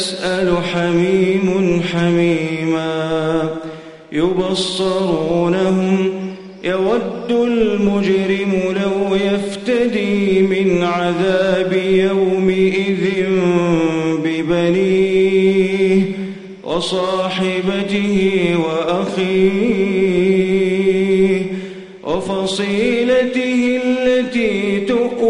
يسأل حميم حميما يبصرونهم يود المجرم لو يفتدي من عذاب يومئذ ببنيه وصاحبته وأخيه وفصيلته التي تؤويه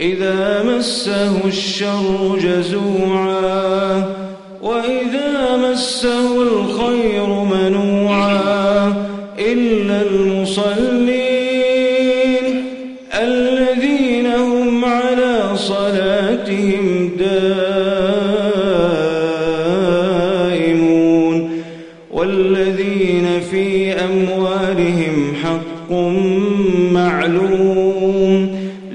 إذا مسه الشر جزوعا وإذا مسه الخير منوعا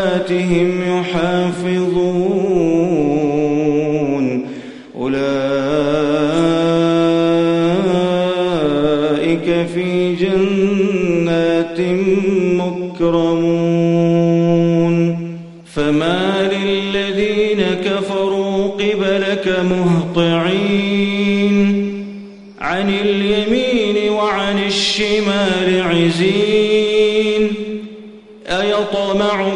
صلاتهم يحافظون. أولئك في جنات مكرمون. فما للذين كفروا قبلك مهطعين. عن اليمين وعن الشمال عزين. أيطمع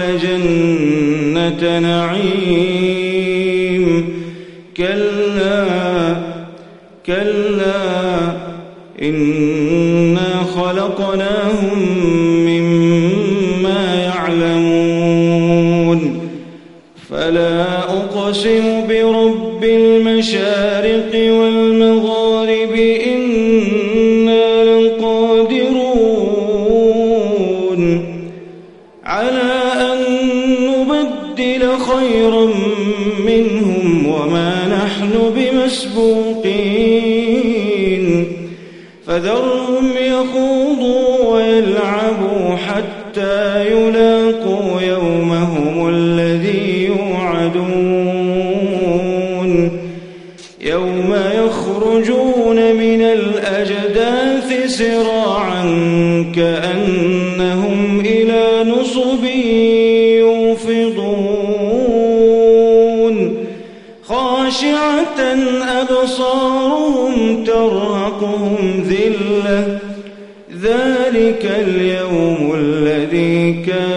يدخل جنة نعيم كلا كلا إنا خلقناهم مما يعلمون فلا أقسم برب المشارق والمغارب أن نبدل خيرا منهم وما نحن بمسبوقين. فذرهم يخوضوا ويلعبوا حتى يلاقوا يومهم الذي يوعدون. يوم يخرجون من الأجداث سراعا نصب يوفضون. خاشعة أبصارهم ترهقهم ذلة. ذلك اليوم الذي كانوا